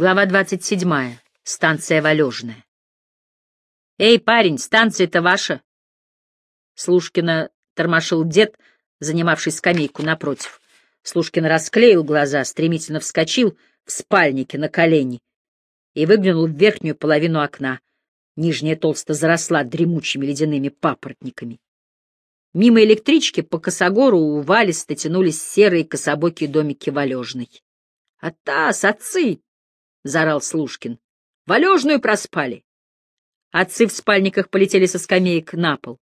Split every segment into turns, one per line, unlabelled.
Глава 27. Станция Валежная. «Эй, парень, станция-то ваша!» Слушкина тормошил дед, занимавший скамейку напротив. Слушкин расклеил глаза, стремительно вскочил в спальнике на колени и выглянул в верхнюю половину окна. Нижняя толсто заросла дремучими ледяными папоротниками. Мимо электрички по косогору увалисто тянулись серые кособокие домики Валежной. — Атас, отцы! — заорал Слушкин. — Валежную проспали! Отцы в спальниках полетели со скамеек на пол.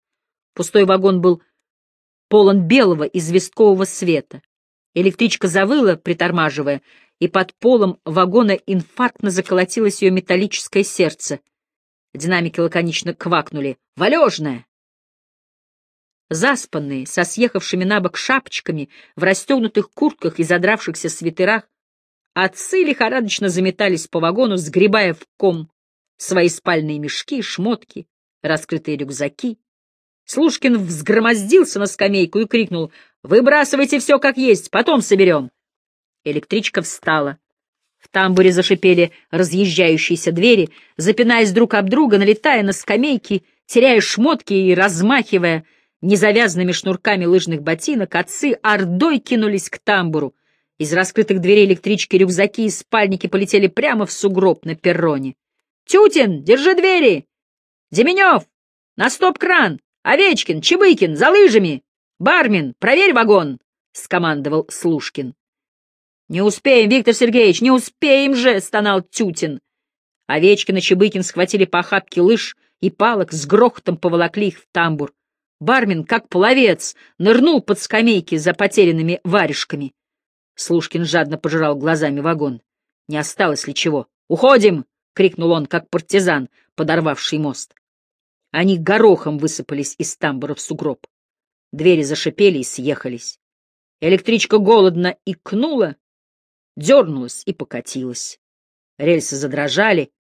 Пустой вагон был полон белого известкового света. Электричка завыла, притормаживая, и под полом вагона инфарктно заколотилось ее металлическое сердце. Динамики лаконично квакнули. «Валежная!» Заспанные, со съехавшими на бок шапочками, в расстегнутых куртках и задравшихся свитерах, Отцы лихорадочно заметались по вагону, сгребая в ком свои спальные мешки, шмотки, раскрытые рюкзаки. Слушкин взгромоздился на скамейку и крикнул «Выбрасывайте все как есть, потом соберем». Электричка встала. В тамбуре зашипели разъезжающиеся двери, запинаясь друг об друга, налетая на скамейки, теряя шмотки и размахивая незавязанными шнурками лыжных ботинок, отцы ордой кинулись к тамбуру. Из раскрытых дверей электрички рюкзаки и спальники полетели прямо в сугроб на перроне. «Тютин, держи двери! Деменев! На стоп-кран! Овечкин, Чебыкин, за лыжами! Бармен, проверь вагон!» — скомандовал Слушкин. «Не успеем, Виктор Сергеевич, не успеем же!» — стонал Тютин. Овечкин и Чебыкин схватили по охапке лыж и палок, с грохотом поволокли их в тамбур. Бармен, как пловец, нырнул под скамейки за потерянными варежками. Слушкин жадно пожирал глазами вагон. Не осталось ли чего? «Уходим!» — крикнул он, как партизан, подорвавший мост. Они горохом высыпались из тамбура в сугроб. Двери зашипели и съехались. Электричка голодно икнула, дернулась и покатилась. Рельсы задрожали,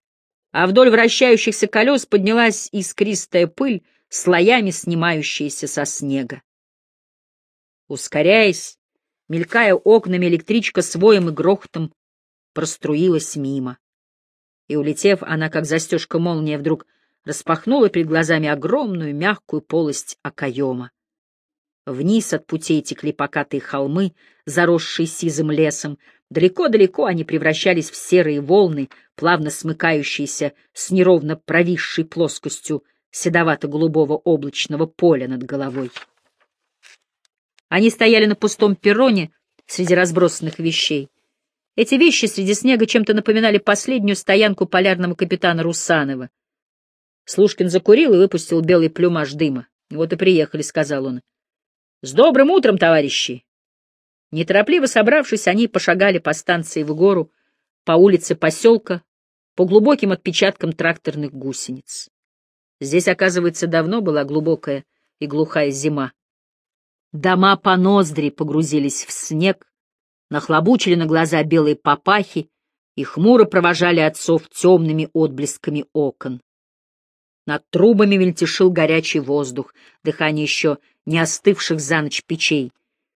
а вдоль вращающихся колес поднялась искристая пыль, слоями снимающаяся со снега. Ускоряясь, Мелькая окнами, электричка с воем и грохотом проструилась мимо. И, улетев, она, как застежка молния, вдруг распахнула перед глазами огромную мягкую полость окоема. Вниз от путей текли покатые холмы, заросшие сизым лесом. Далеко-далеко они превращались в серые волны, плавно смыкающиеся с неровно провисшей плоскостью седовато-голубого облачного поля над головой. Они стояли на пустом перроне среди разбросанных вещей. Эти вещи среди снега чем-то напоминали последнюю стоянку полярного капитана Русанова. Слушкин закурил и выпустил белый плюмаж дыма. «Вот и приехали», — сказал он. «С добрым утром, товарищи!» Неторопливо собравшись, они пошагали по станции в гору, по улице поселка, по глубоким отпечаткам тракторных гусениц. Здесь, оказывается, давно была глубокая и глухая зима. Дома по ноздри погрузились в снег, нахлобучили на глаза белые папахи и хмуро провожали отцов темными отблесками окон. Над трубами мельтешил горячий воздух, дыхание еще не остывших за ночь печей.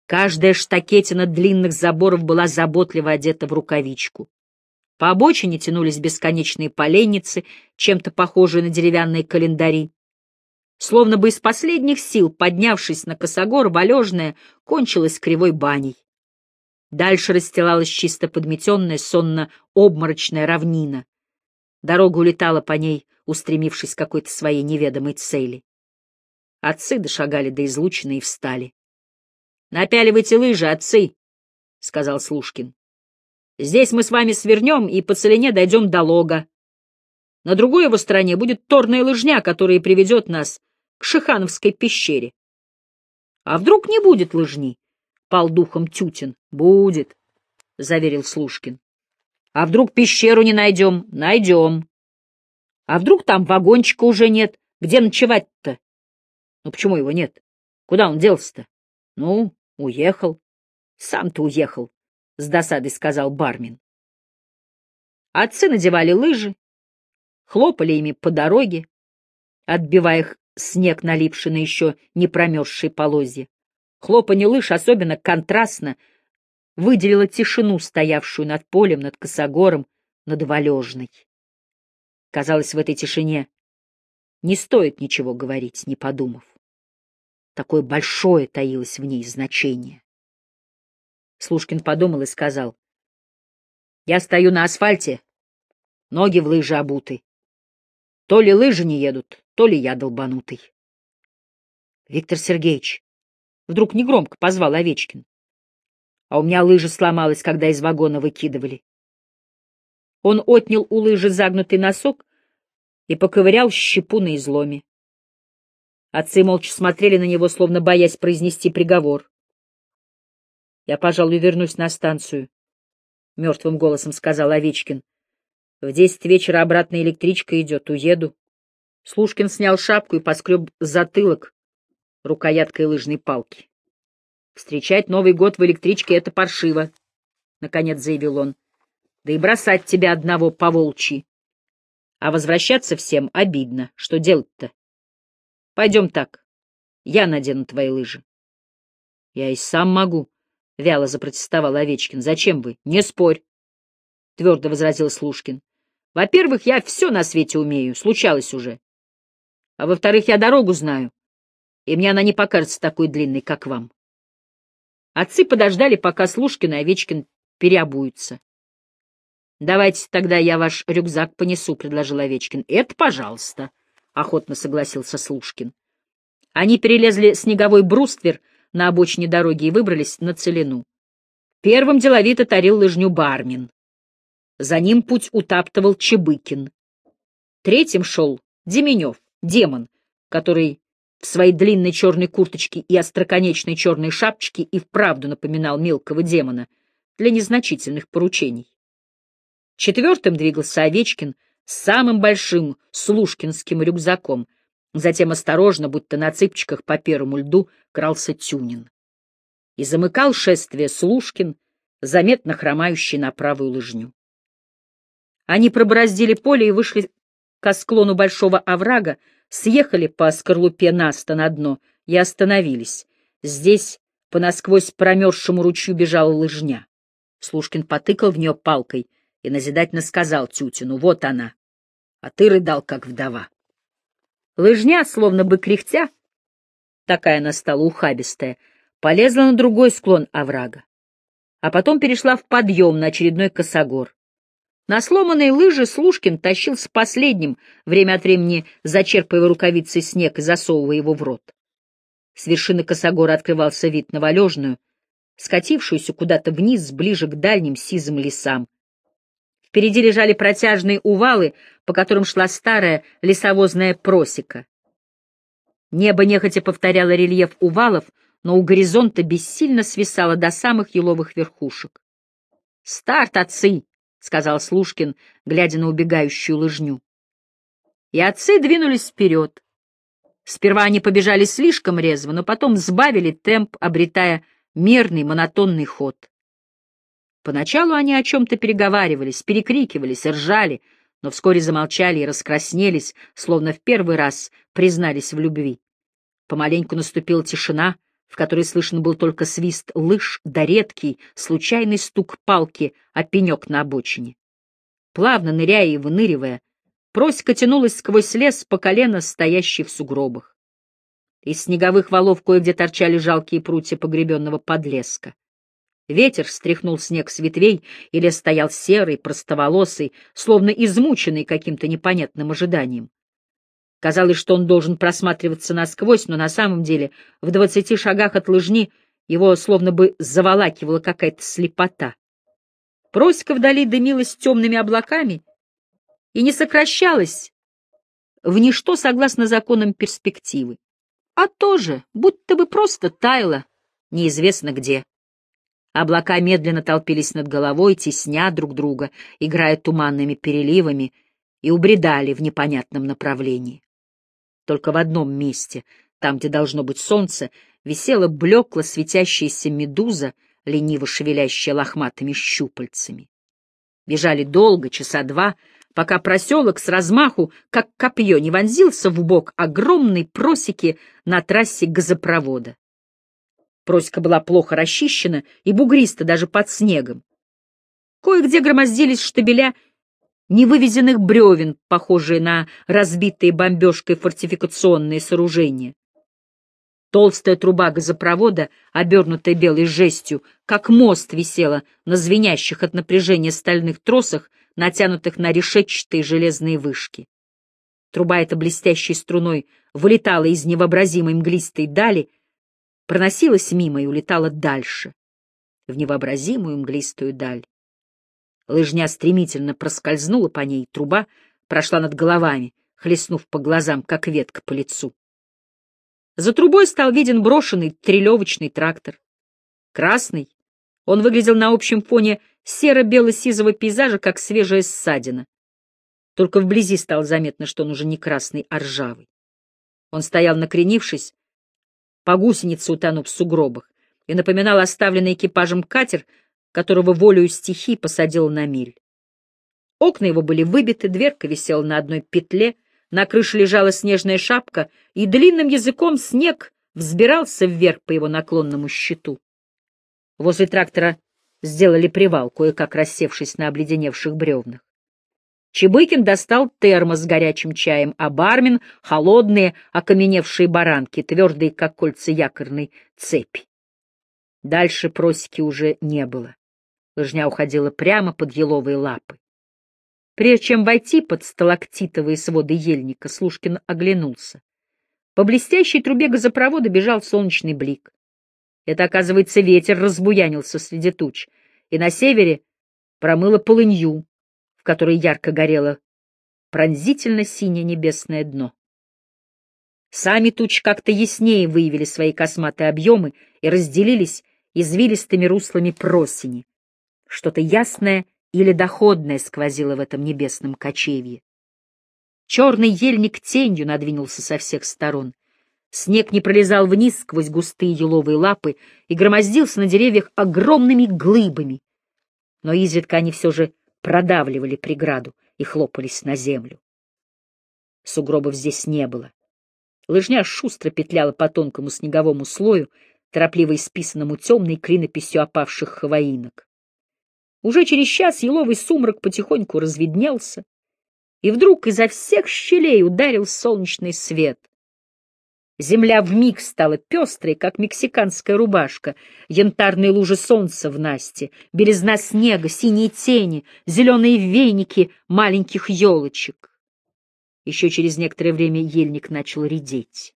Каждая штакетина длинных заборов была заботливо одета в рукавичку. По обочине тянулись бесконечные поленницы, чем-то похожие на деревянные календари. Словно бы из последних сил, поднявшись на косогор, валежная кончилась кривой баней. Дальше расстилалась чисто подметенная, сонно-обморочная равнина. Дорога улетала по ней, устремившись к какой-то своей неведомой цели. Отцы дошагали до излучины и встали. — Напяливайте лыжи, отцы, — сказал Слушкин. — Здесь мы с вами свернем и по целине дойдем до лога. На другой его стороне будет торная лыжня, которая приведет нас к Шихановской пещере. — А вдруг не будет лыжни? — пал духом Тютин. — Будет, — заверил Слушкин. — А вдруг пещеру не найдем? Найдем. А вдруг там вагончика уже нет? Где ночевать-то? Ну почему его нет? Куда он делся-то? Ну, уехал. Сам-то уехал, — с досадой сказал Бармин. Отцы надевали лыжи, хлопали ими по дороге, отбивая их снег, налипший на еще не промерзшие полозья. Хлопанье лыж особенно контрастно выделило тишину, стоявшую над полем, над косогором, над Валежной. Казалось, в этой тишине не стоит ничего говорить, не подумав. Такое большое таилось в ней значение. Слушкин подумал и сказал. Я стою на асфальте, ноги в лыжи обуты. То ли лыжи не едут, то ли я долбанутый. Виктор Сергеевич, вдруг негромко позвал Овечкин. А у меня лыжа сломалась, когда из вагона выкидывали. Он отнял у лыжи загнутый носок и поковырял щепу на изломе. Отцы молча смотрели на него, словно боясь произнести приговор. — Я, пожалуй, вернусь на станцию, — мертвым голосом сказал Овечкин. — В десять вечера обратная электричка идет, уеду. Слушкин снял шапку и поскреб затылок рукояткой лыжной палки. — Встречать Новый год в электричке — это паршиво, — наконец заявил он. — Да и бросать тебя одного по волчьи. А возвращаться всем обидно. Что делать-то? Пойдем так. Я надену твои лыжи. — Я и сам могу, — вяло запротестовал Овечкин. — Зачем вы? Не спорь, — твердо возразил Слушкин. — Во-первых, я все на свете умею, случалось уже. А во-вторых, я дорогу знаю, и мне она не покажется такой длинной, как вам. Отцы подождали, пока Слушкин и Овечкин переобуются. — Давайте тогда я ваш рюкзак понесу, — предложил Овечкин. — Это пожалуйста, — охотно согласился Слушкин. Они перелезли снеговой бруствер на обочине дороги и выбрались на целину. Первым деловито тарил лыжню Бармин. За ним путь утаптывал Чебыкин. Третьим шел Деменев, демон, который в своей длинной черной курточке и остроконечной черной шапочке и вправду напоминал мелкого демона для незначительных поручений. Четвертым двигался Овечкин с самым большим слушкинским рюкзаком. Затем осторожно, будто на цыпчиках по первому льду, крался Тюнин. И замыкал шествие Слушкин, заметно хромающий на правую лыжню. Они пробороздили поле и вышли к склону большого оврага, съехали по скорлупе наста на дно и остановились. Здесь по насквозь промерзшему ручью бежала лыжня. Слушкин потыкал в нее палкой и назидательно сказал Тютину, вот она, а ты рыдал, как вдова. Лыжня, словно бы кряхтя, такая она стала ухабистая, полезла на другой склон оврага, а потом перешла в подъем на очередной косогор. На сломанной лыже Слушкин тащил с последним, время от времени зачерпывая рукавицей снег и засовывая его в рот. С вершины косогора открывался вид на валежную, скатившуюся куда-то вниз, ближе к дальним сизым лесам, Впереди лежали протяжные увалы, по которым шла старая лесовозная просека. Небо нехотя повторяло рельеф увалов, но у горизонта бессильно свисало до самых еловых верхушек. «Старт, отцы!» — сказал Слушкин, глядя на убегающую лыжню. И отцы двинулись вперед. Сперва они побежали слишком резво, но потом сбавили темп, обретая мерный монотонный ход. Поначалу они о чем-то переговаривались, перекрикивались, ржали, но вскоре замолчали и раскраснелись, словно в первый раз признались в любви. Помаленьку наступила тишина, в которой слышен был только свист лыж да редкий, случайный стук палки о пенек на обочине. Плавно ныряя и выныривая, проська тянулась сквозь лес по колено, стоящий в сугробах. Из снеговых валов кое-где торчали жалкие прутья погребенного подлеска. Ветер встряхнул снег с ветвей, и лес стоял серый, простоволосый, словно измученный каким-то непонятным ожиданием. Казалось, что он должен просматриваться насквозь, но на самом деле в двадцати шагах от лыжни его словно бы заволакивала какая-то слепота. Проська вдали дымилась темными облаками и не сокращалась в ничто согласно законам перспективы, а тоже будто бы просто таяла неизвестно где. Облака медленно толпились над головой, тесня друг друга, играя туманными переливами, и убредали в непонятном направлении. Только в одном месте, там, где должно быть солнце, висела блекло светящаяся медуза, лениво шевелящая лохматыми щупальцами. Бежали долго, часа два, пока проселок с размаху, как копье, не вонзился в бок огромной просеки на трассе газопровода. Просека была плохо расчищена и бугриста даже под снегом. Кое-где громоздились штабеля невывезенных бревен, похожие на разбитые бомбежкой фортификационные сооружения. Толстая труба газопровода, обернутая белой жестью, как мост висела на звенящих от напряжения стальных тросах, натянутых на решетчатые железные вышки. Труба эта блестящей струной вылетала из невообразимой мглистой дали, проносилась мимо и улетала дальше, в невообразимую мглистую даль. Лыжня стремительно проскользнула по ней, труба прошла над головами, хлестнув по глазам, как ветка по лицу. За трубой стал виден брошенный трелевочный трактор. Красный, он выглядел на общем фоне серо-бело-сизого пейзажа, как свежая ссадина. Только вблизи стало заметно, что он уже не красный, а ржавый. Он стоял накренившись, по гусенице утонув в сугробах, и напоминал оставленный экипажем катер, которого волею стихи посадил на миль. Окна его были выбиты, дверка висела на одной петле, на крыше лежала снежная шапка, и длинным языком снег взбирался вверх по его наклонному щиту. Возле трактора сделали привал, кое-как рассевшись на обледеневших бревнах. Чебыкин достал термос с горячим чаем, а Бармин — холодные, окаменевшие баранки, твердые, как кольца якорной цепи. Дальше просеки уже не было. Лыжня уходила прямо под еловые лапы. Прежде чем войти под сталактитовые своды ельника, Слушкин оглянулся. По блестящей трубе газопровода бежал солнечный блик. Это, оказывается, ветер разбуянился среди туч, и на севере промыло полынью, в которой ярко горело пронзительно синее небесное дно. Сами тучи как-то яснее выявили свои косматые объемы и разделились извилистыми руслами просени. Что-то ясное или доходное сквозило в этом небесном кочевье. Черный ельник тенью надвинулся со всех сторон. Снег не пролезал вниз сквозь густые еловые лапы и громоздился на деревьях огромными глыбами. Но изредка они все же продавливали преграду и хлопались на землю. Сугробов здесь не было. Лыжня шустро петляла по тонкому снеговому слою, торопливо исписанному темной клинописью опавших хвоинок. Уже через час еловый сумрак потихоньку разведнелся, и вдруг изо всех щелей ударил солнечный свет. Земля вмиг стала пестрой, как мексиканская рубашка, янтарные лужи солнца в Насте, белизна снега, синие тени, зеленые веники маленьких елочек. Еще через некоторое время ельник начал редеть.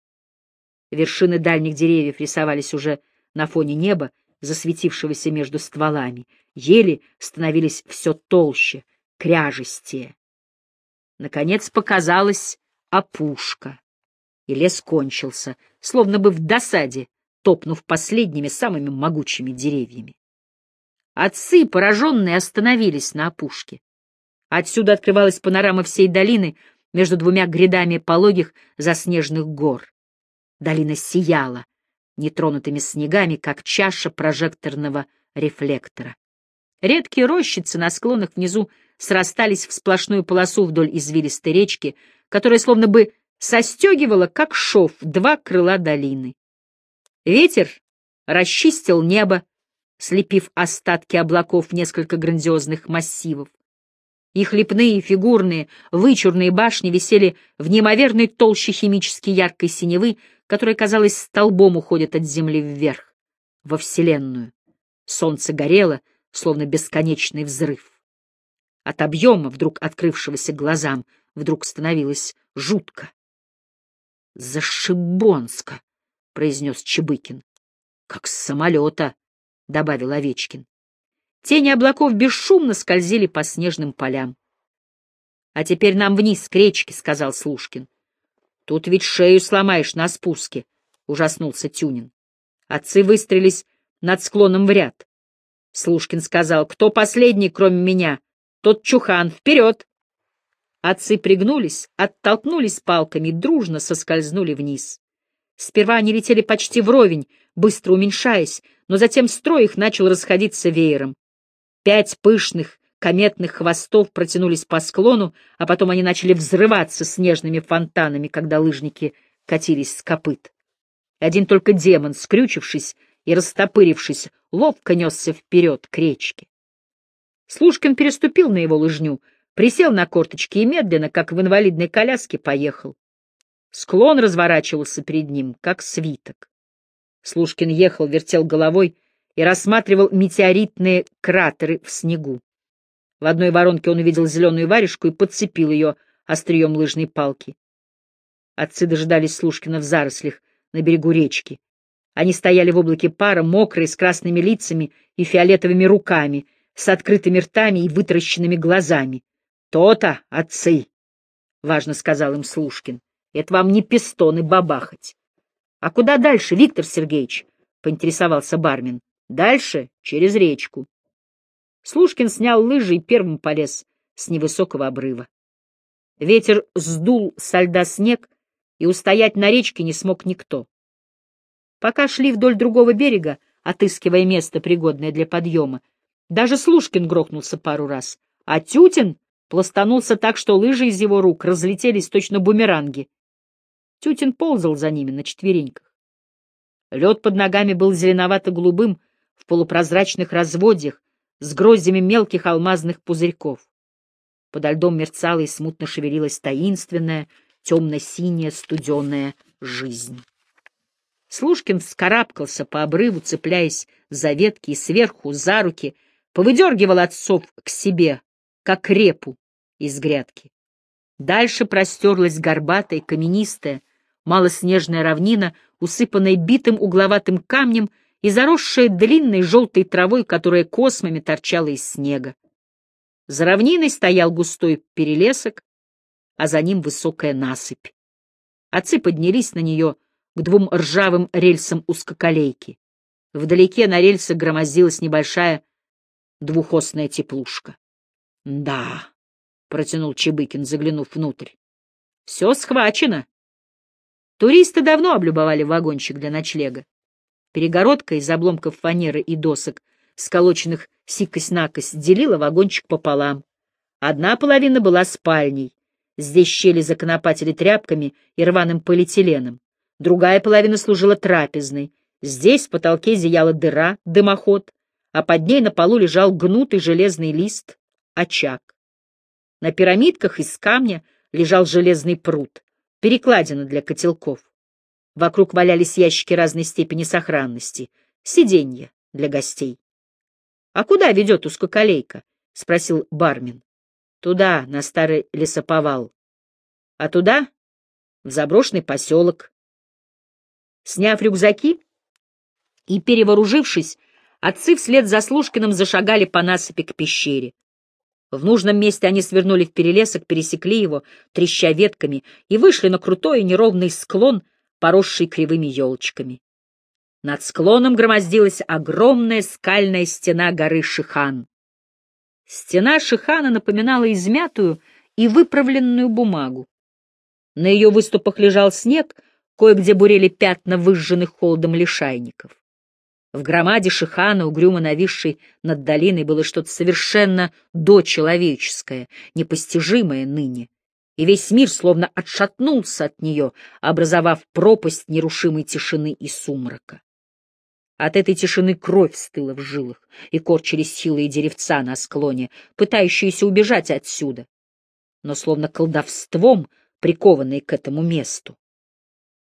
Вершины дальних деревьев рисовались уже на фоне неба, засветившегося между стволами. Ели становились все толще, кряжестее. Наконец показалась опушка, и лес кончился, словно бы в досаде, топнув последними самыми могучими деревьями. Отцы, пораженные, остановились на опушке. Отсюда открывалась панорама всей долины между двумя грядами пологих заснеженных гор. Долина сияла нетронутыми снегами, как чаша прожекторного рефлектора. Редкие рощицы на склонах внизу срастались в сплошную полосу вдоль извилистой речки, которая словно бы состегивала, как шов, два крыла долины. Ветер расчистил небо, слепив остатки облаков в несколько грандиозных массивов. Их лепные, фигурные, вычурные башни висели в неимоверной толще химически яркой синевы, которая, казалось, столбом уходит от земли вверх, во Вселенную. Солнце горело, словно бесконечный взрыв. От объема, вдруг открывшегося глазам, вдруг становилось жутко. «Зашибонска!» — произнес Чебыкин. «Как с самолета!» — добавил Овечкин. Тени облаков бесшумно скользили по снежным полям. — А теперь нам вниз, к речке, — сказал Слушкин. — Тут ведь шею сломаешь на спуске, — ужаснулся Тюнин. Отцы выстрелились над склоном в ряд. Слушкин сказал, — кто последний, кроме меня? Тот Чухан, вперед! Отцы пригнулись, оттолкнулись палками, дружно соскользнули вниз. Сперва они летели почти вровень, быстро уменьшаясь, но затем строй их начал расходиться веером. Пять пышных кометных хвостов протянулись по склону, а потом они начали взрываться снежными фонтанами, когда лыжники катились с копыт. Один только демон, скрючившись и растопырившись, ловко несся вперед к речке. Слушкин переступил на его лыжню, присел на корточки и медленно, как в инвалидной коляске, поехал. Склон разворачивался перед ним, как свиток. Слушкин ехал, вертел головой и рассматривал метеоритные кратеры в снегу. В одной воронке он увидел зеленую варежку и подцепил ее острием лыжной палки. Отцы дожидались Слушкина в зарослях на берегу речки. Они стояли в облаке пара, мокрые, с красными лицами и фиолетовыми руками, с открытыми ртами и вытаращенными глазами. «То-то, отцы!» — важно сказал им Слушкин. «Это вам не пистоны бабахать». «А куда дальше, Виктор Сергеевич?» — поинтересовался бармен. «Дальше через речку». Слушкин снял лыжи и первым полез с невысокого обрыва. Ветер сдул со льда снег, и устоять на речке не смог никто. Пока шли вдоль другого берега, отыскивая место, пригодное для подъема, даже Слушкин грохнулся пару раз, а Тютин пластанулся так, что лыжи из его рук разлетелись точно бумеранги. Тютин ползал за ними на четвереньках. Лед под ногами был зеленовато-голубым в полупрозрачных разводьях с гроздями мелких алмазных пузырьков. Подо льдом мерцала и смутно шевелилась таинственная, темно-синяя студеная жизнь. Слушкин вскарабкался по обрыву, цепляясь за ветки и сверху, за руки, повыдергивал отцов к себе, как репу из грядки. Дальше простерлась горбатая, каменистая, малоснежная равнина, усыпанная битым угловатым камнем и заросшая длинной желтой травой, которая космами торчала из снега. За равниной стоял густой перелесок, а за ним высокая насыпь. Отцы поднялись на нее к двум ржавым рельсам узкоколейки. Вдалеке на рельсах громоздилась небольшая двухосная теплушка. — Да, — протянул Чебыкин, заглянув внутрь. — Все схвачено. Туристы давно облюбовали вагончик для ночлега. Перегородка из обломков фанеры и досок, сколоченных сикость-накость, делила вагончик пополам. Одна половина была спальней. Здесь щели законопатили тряпками и рваным полиэтиленом. Другая половина служила трапезной. Здесь в потолке зияла дыра, дымоход, а под ней на полу лежал гнутый железный лист, очаг. На пирамидках из камня лежал железный пруд, перекладина для котелков. Вокруг валялись ящики разной степени сохранности, сиденья для гостей. — А куда ведет узкоколейка? — спросил бармен. — Туда, на старый лесоповал. — А туда? — В заброшенный поселок. Сняв рюкзаки и перевооружившись, отцы вслед за Слушкиным зашагали по насыпи к пещере. В нужном месте они свернули в перелесок, пересекли его, треща ветками, и вышли на крутой и неровный склон, поросший кривыми елочками. Над склоном громоздилась огромная скальная стена горы Шихан. Стена Шихана напоминала измятую и выправленную бумагу. На ее выступах лежал снег, кое-где бурели пятна выжженных холодом лишайников. В громаде Шихана, угрюмо нависшей над долиной, было что-то совершенно дочеловеческое, непостижимое ныне, и весь мир словно отшатнулся от нее, образовав пропасть нерушимой тишины и сумрака. От этой тишины кровь стыла в жилах, и корчились силы деревца на склоне, пытающиеся убежать отсюда, но словно колдовством прикованные к этому месту.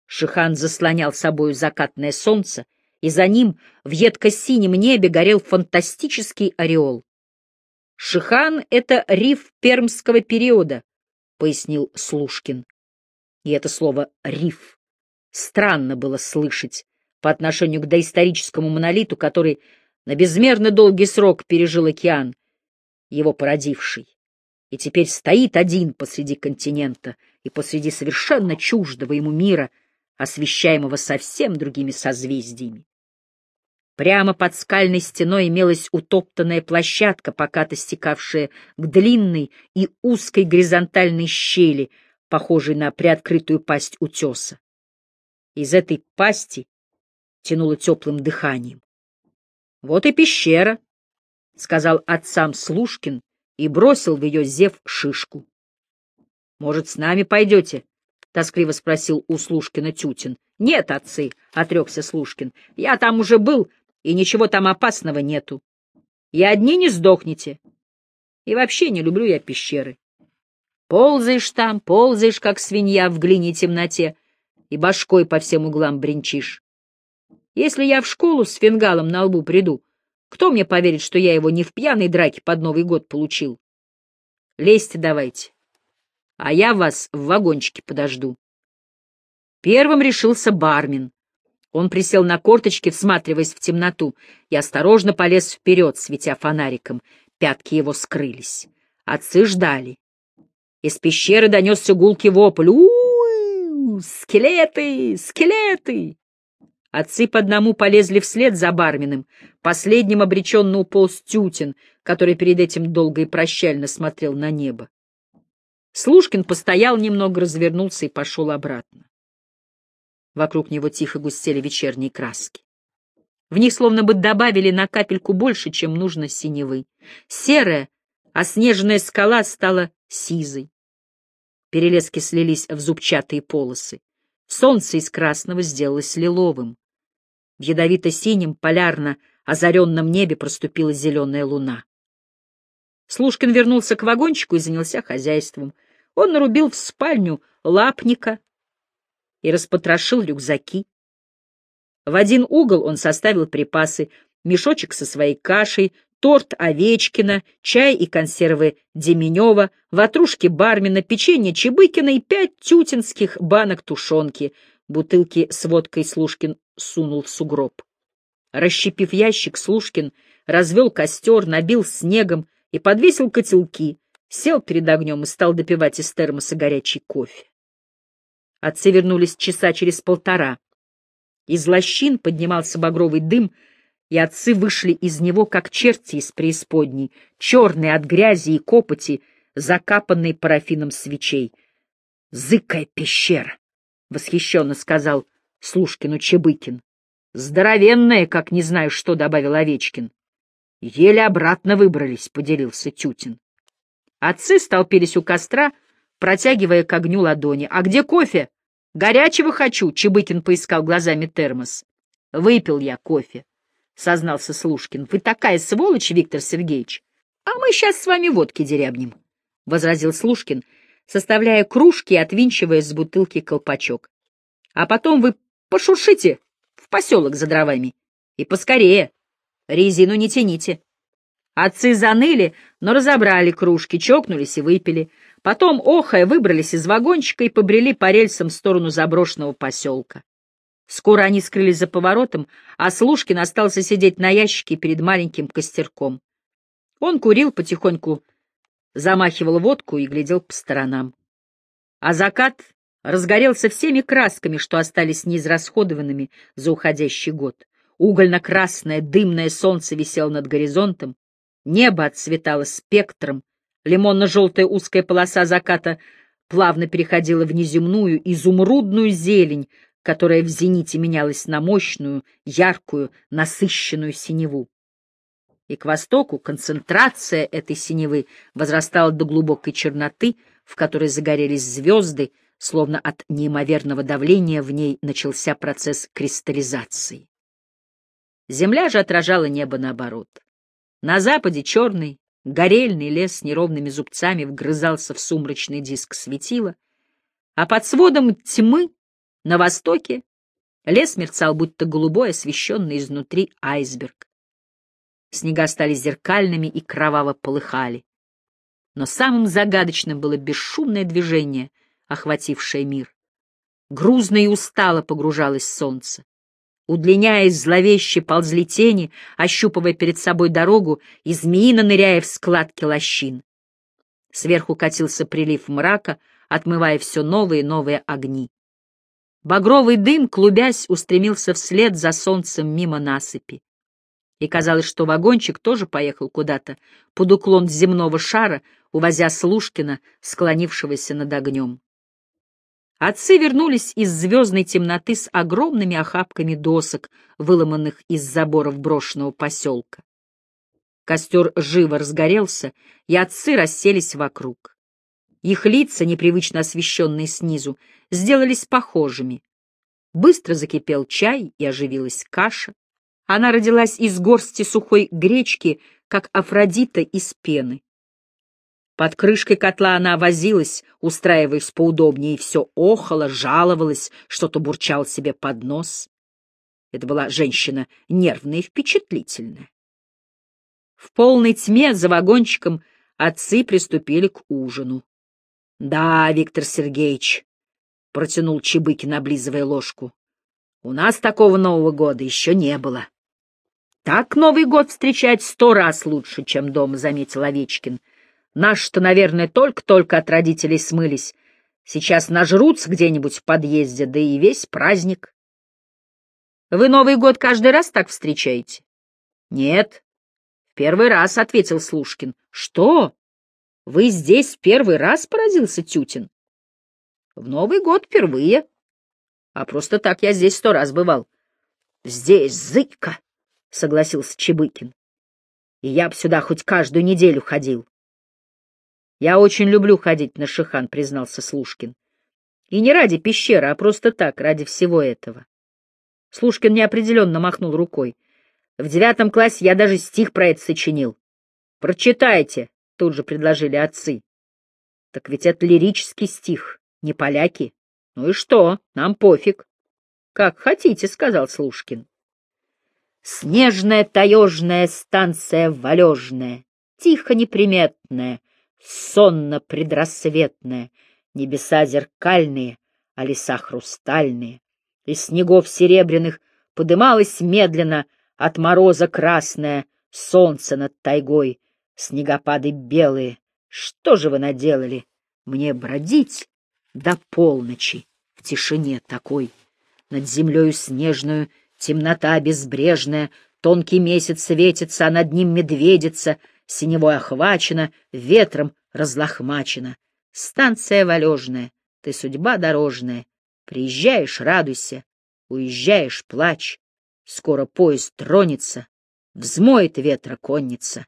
Шихан заслонял собою закатное солнце, и за ним в едко-синем небе горел фантастический ореол. «Шихан — это риф пермского периода», — пояснил Слушкин. И это слово «риф» странно было слышать по отношению к доисторическому монолиту, который на безмерно долгий срок пережил океан, его породивший, и теперь стоит один посреди континента и посреди совершенно чуждого ему мира, освещаемого совсем другими созвездиями. Прямо под скальной стеной имелась утоптанная площадка, покато стекавшая к длинной и узкой горизонтальной щели, похожей на приоткрытую пасть утеса. Из этой пасти тянуло теплым дыханием. — Вот и пещера, — сказал отцам Слушкин и бросил в ее зев шишку. — Может, с нами пойдете? — тоскливо спросил у Слушкина Тютин. — Нет, отцы, — отрекся Слушкин, — я там уже был и ничего там опасного нету. И одни не сдохнете. И вообще не люблю я пещеры. Ползаешь там, ползаешь, как свинья в глине темноте, и башкой по всем углам бренчишь. Если я в школу с фингалом на лбу приду, кто мне поверит, что я его не в пьяной драке под Новый год получил? Лезьте давайте, а я вас в вагончике подожду. Первым решился бармен. Он присел на корточки, всматриваясь в темноту, и осторожно полез вперед, светя фонариком. Пятки его скрылись. Отцы ждали. Из пещеры донесся гулкий вопль. у, Скелеты! Скелеты! Отцы по одному полезли вслед за барменом. Последним обреченно уполз Тютин, который перед этим долго и прощально смотрел на небо. Слушкин постоял немного, развернулся и пошел обратно. Вокруг него тихо густели вечерние краски. В них словно бы добавили на капельку больше, чем нужно синевы. Серая, оснеженная скала стала сизой. Перелески слились в зубчатые полосы. Солнце из красного сделалось лиловым. В ядовито-синем, полярно озаренном небе проступила зеленая луна. Слушкин вернулся к вагончику и занялся хозяйством. Он нарубил в спальню лапника, и распотрошил рюкзаки. В один угол он составил припасы, мешочек со своей кашей, торт Овечкина, чай и консервы Деменева, ватрушки Бармина, печенье Чебыкина и пять тютинских банок тушенки. Бутылки с водкой Слушкин сунул в сугроб. Расщепив ящик, Слушкин развел костер, набил снегом и подвесил котелки, сел перед огнем и стал допивать из термоса горячий кофе. Отцы вернулись часа через полтора. Из лощин поднимался багровый дым, и отцы вышли из него, как черти из преисподней, черные от грязи и копоти, закапанные парафином свечей. «Зыкая пещера!» — восхищенно сказал Слушкину Чебыкин. «Здоровенная, как не знаю что», — добавил Овечкин. «Еле обратно выбрались», — поделился Тютин. Отцы столпились у костра, — протягивая к огню ладони. «А где кофе?» «Горячего хочу», — Чебыкин поискал глазами термос. «Выпил я кофе», — сознался Слушкин. «Вы такая сволочь, Виктор Сергеевич! А мы сейчас с вами водки дерябнем», — возразил Слушкин, составляя кружки и отвинчивая с бутылки колпачок. «А потом вы пошуршите в поселок за дровами. И поскорее. Резину не тяните». Отцы заныли, но разобрали кружки, чокнулись и выпили. Потом, охая, выбрались из вагончика и побрели по рельсам в сторону заброшенного поселка. Скоро они скрылись за поворотом, а Слушкин остался сидеть на ящике перед маленьким костерком. Он курил потихоньку, замахивал водку и глядел по сторонам. А закат разгорелся всеми красками, что остались неизрасходованными за уходящий год. Угольно-красное дымное солнце висело над горизонтом, небо отцветало спектром, Лимонно-желтая узкая полоса заката плавно переходила в неземную, изумрудную зелень, которая в зените менялась на мощную, яркую, насыщенную синеву. И к востоку концентрация этой синевы возрастала до глубокой черноты, в которой загорелись звезды, словно от неимоверного давления в ней начался процесс кристаллизации. Земля же отражала небо наоборот. На западе черный, Горельный лес с неровными зубцами вгрызался в сумрачный диск светила, а под сводом тьмы на востоке лес мерцал, будто голубой, освещенный изнутри айсберг. Снега стали зеркальными и кроваво полыхали. Но самым загадочным было бесшумное движение, охватившее мир. Грузно и устало погружалось солнце. Удлиняясь зловеще, ползли тени, ощупывая перед собой дорогу и змеино ныряя в складки лощин. Сверху катился прилив мрака, отмывая все новые и новые огни. Багровый дым, клубясь, устремился вслед за солнцем мимо насыпи. И казалось, что вагончик тоже поехал куда-то под уклон земного шара, увозя Слушкина, склонившегося над огнем. Отцы вернулись из звездной темноты с огромными охапками досок, выломанных из заборов брошенного поселка. Костер живо разгорелся, и отцы расселись вокруг. Их лица, непривычно освещенные снизу, сделались похожими. Быстро закипел чай и оживилась каша. Она родилась из горсти сухой гречки, как Афродита из пены. Под крышкой котла она возилась, устраиваясь поудобнее, и все охала, жаловалась, что-то бурчал себе под нос. Это была женщина нервная и впечатлительная. В полной тьме за вагончиком отцы приступили к ужину. — Да, Виктор Сергеевич, — протянул Чебыкин, облизывая ложку, — у нас такого Нового года еще не было. — Так Новый год встречать сто раз лучше, чем дома, — заметил Овечкин. — Наши-то, наверное, только-только от родителей смылись. Сейчас нажрутся где-нибудь в подъезде, да и весь праздник. — Вы Новый год каждый раз так встречаете? — Нет, первый раз, — ответил Слушкин. — Что? Вы здесь первый раз? — поразился Тютин. — В Новый год впервые. А просто так я здесь сто раз бывал. — Здесь зыка, — согласился Чебыкин. — И я б сюда хоть каждую неделю ходил. — Я очень люблю ходить на Шихан, — признался Слушкин. И не ради пещеры, а просто так, ради всего этого. Слушкин неопределенно махнул рукой. В девятом классе я даже стих про это сочинил. Прочитайте, тут же предложили отцы. Так ведь это лирический стих, не поляки. Ну и что, нам пофиг. Как хотите, сказал Слушкин. Снежная таежная станция валежная, тихо неприметная, сонно предрассветная, небеса зеркальные, а леса хрустальные. Из снегов серебряных подымалась медленно — от мороза красное, солнце над тайгой, снегопады белые. Что же вы наделали? Мне бродить до полночи в тишине такой. Над землею снежную темнота безбрежная, тонкий месяц светится, а над ним медведица, синевой охвачена, ветром разлохмачена. Станция валежная, ты судьба дорожная, приезжаешь — радуйся, уезжаешь — плачь. Скоро поезд тронется, взмоет ветра конница,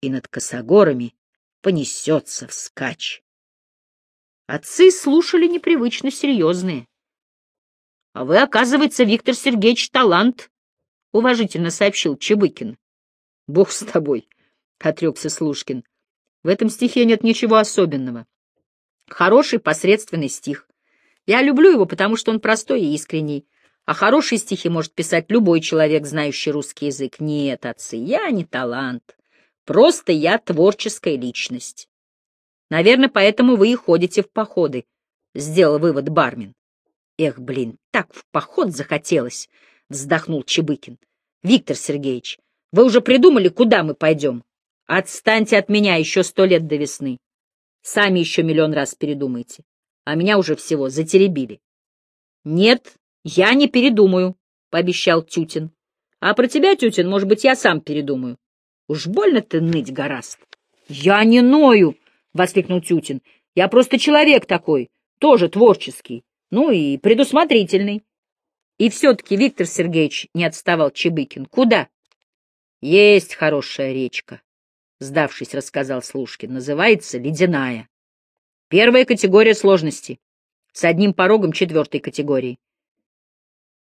и над косогорами понесется вскачь. Отцы слушали непривычно серьезные. — А вы, оказывается, Виктор Сергеевич, талант, — уважительно сообщил Чебыкин. — Бог с тобой, — отрекся Слушкин. — В этом стихе нет ничего особенного. Хороший посредственный стих. Я люблю его, потому что он простой и искренний. А хорошие стихи может писать любой человек, знающий русский язык. Нет, отцы, я не талант. Просто я творческая личность. Наверное, поэтому вы и ходите в походы, — сделал вывод Бармин. Эх, блин, так в поход захотелось, — вздохнул Чебыкин. Виктор Сергеевич, вы уже придумали, куда мы пойдем? Отстаньте от меня еще сто лет до весны. Сами еще миллион раз передумайте. А меня уже всего затеребили. Нет, «Я не передумаю», — пообещал Тютин. «А про тебя, Тютин, может быть, я сам передумаю. Уж больно ты ныть гораст». «Я не ною!» — воскликнул Тютин. «Я просто человек такой, тоже творческий, ну и предусмотрительный». И все-таки Виктор Сергеевич не отставал Чебыкин. «Куда?» «Есть хорошая речка», — сдавшись, рассказал Слушкин. «Называется Ледяная. Первая категория сложности, с одним порогом четвертой категории.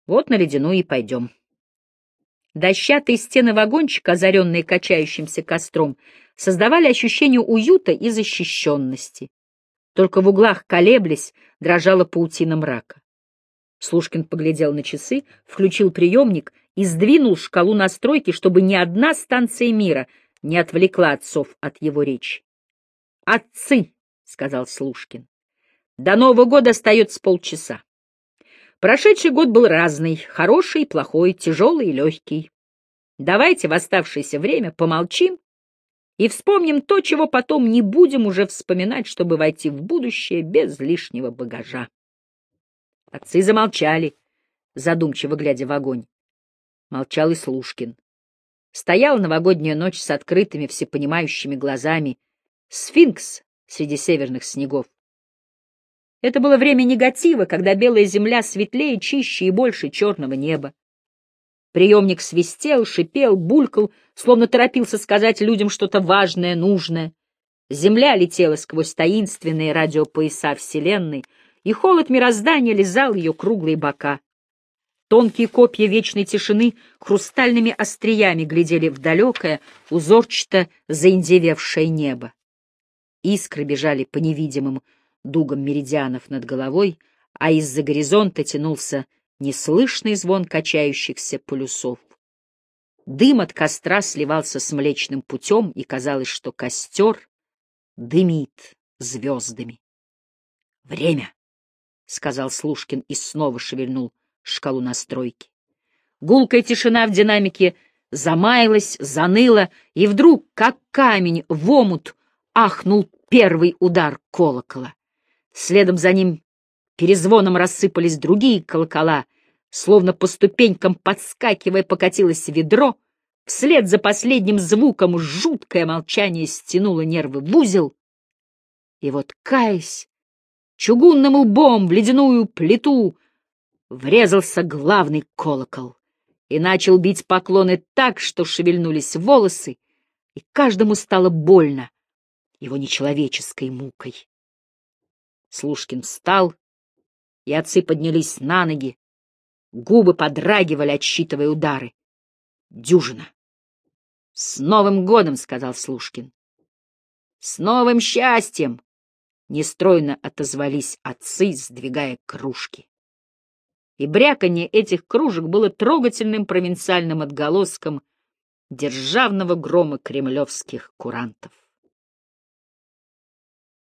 Вот на ледяную и пойдем. Дощатые стены вагончика, озаренные качающимся костром, создавали ощущение уюта и защищенности. Только в углах колеблясь, дрожала паутина мрака. Слушкин поглядел на часы, включил приемник и сдвинул шкалу настройки, чтобы ни одна станция мира не отвлекла отцов от его речи. «Отцы!» — сказал Слушкин. «До Нового года остается полчаса. Прошедший год был разный, хороший, плохой, тяжелый и легкий. Давайте в оставшееся время помолчим и вспомним то, чего потом не будем уже вспоминать, чтобы войти в будущее без лишнего багажа. Отцы замолчали, задумчиво глядя в огонь. Молчал и Слушкин. Стояла новогодняя ночь с открытыми всепонимающими глазами, сфинкс среди северных снегов. Это было время негатива, когда белая земля светлее, чище и больше черного неба. Приемник свистел, шипел, булькал, словно торопился сказать людям что-то важное, нужное. Земля летела сквозь таинственные радиопояса Вселенной, и холод мироздания лизал ее круглые бока. Тонкие копья вечной тишины хрустальными остриями глядели в далекое, узорчато заиндевевшее небо. Искры бежали по невидимым дугам меридианов над головой, а из-за горизонта тянулся неслышный звон качающихся полюсов. Дым от костра сливался с Млечным путем, и казалось, что костер дымит звездами. — Время, — сказал Слушкин и снова шевельнул шкалу настройки. Гулкая тишина в динамике замаялась, заныла, и вдруг, как камень в омут, ахнул первый удар колокола. Следом за ним перезвоном рассыпались другие колокола, словно по ступенькам подскакивая покатилось ведро, вслед за последним звуком жуткое молчание стянуло нервы в узел, и вот, каясь, чугунным лбом в ледяную плиту врезался главный колокол и начал бить поклоны так, что шевельнулись волосы, и каждому стало больно его нечеловеческой мукой. Слушкин встал, и отцы поднялись на ноги, губы подрагивали, отсчитывая удары. Дюжина. — С Новым годом! — сказал Слушкин. — С новым счастьем! — нестройно отозвались отцы, сдвигая кружки и бряканье этих кружек было трогательным провинциальным отголоском державного грома кремлевских курантов.